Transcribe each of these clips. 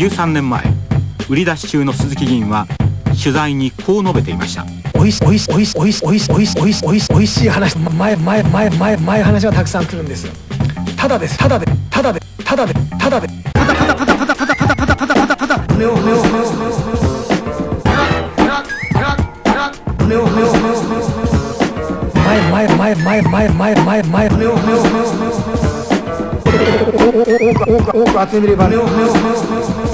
13年前売り出し中の鈴木議員は取材にこう述べていました。おいしおいしおいしおいしおいしおいしおいしおいしおいしい話前前前前前話はたくさん来るんですただですただでただでただでただで。ただただただただただただただただただただ胸を胸を胸を胸を胸を前前前前前前前前胸を胸を多く多く集めれば胸を胸をた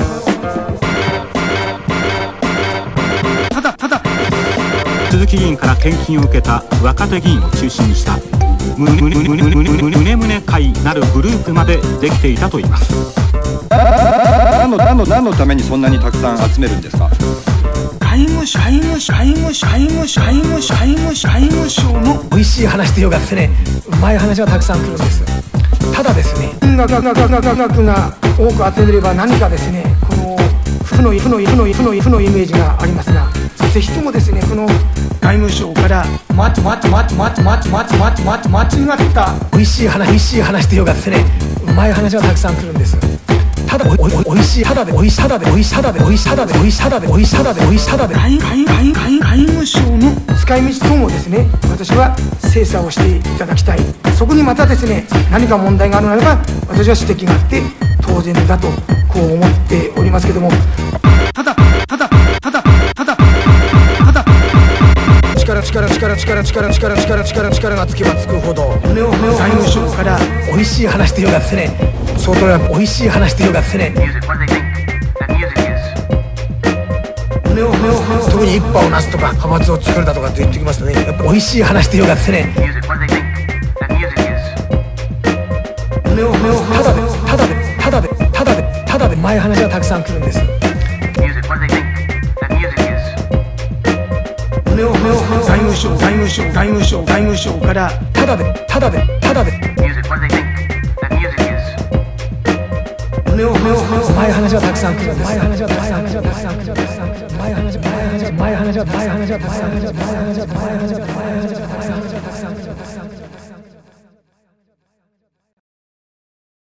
鈴木議員から献金を受けた若手議員を中心にした胸胸会なるグループまでできていたといいます何の何の何のためにそんなにたくさん集めるんですか外務省外務省外務省外務省外務省外務省外務省の美味しい話というかですねうまい話はたくさん来るんですただですね音楽がががががが多く集めれば何かですねこの負の負の負の負の負のイメージがありますがぜひともですねこの外務省からまちまちまちまちまちまちまちまちまちまった。美味しい話美味しい話というかですねうまい話はたくさん来るんです。ただおおおいしいただでおいしいただでおいしいただでおいしいただでおいしいただでおいしいただでおいしいただで。外務省の使い道等もですね私は精査をしていただきたい。そこにまたですね何か問題があるならば私は指摘があって当然だとこう思っておりますけども。ただ力力力力力力力力力がつけばつくほど財務省から美味しい話というかですね相当や美味しい話というかですね think that music is? 特に一派をなすとか派閥を作るだとかって言ってきますとねやっぱ美味しい話というかですね think that music is? ただでただでただでただでただで前話はたくさん来るんです Music, what do they think that music is? 財務省財務省財務省財務省からただでただでただで。Music, what do they think that music is? 前話はたくさん来るんです前話はたくさん来る前話はたくさん来る前話前話前話は前話はたくさん来る前話は前話は前話はたくさん来る前話はたくさん来る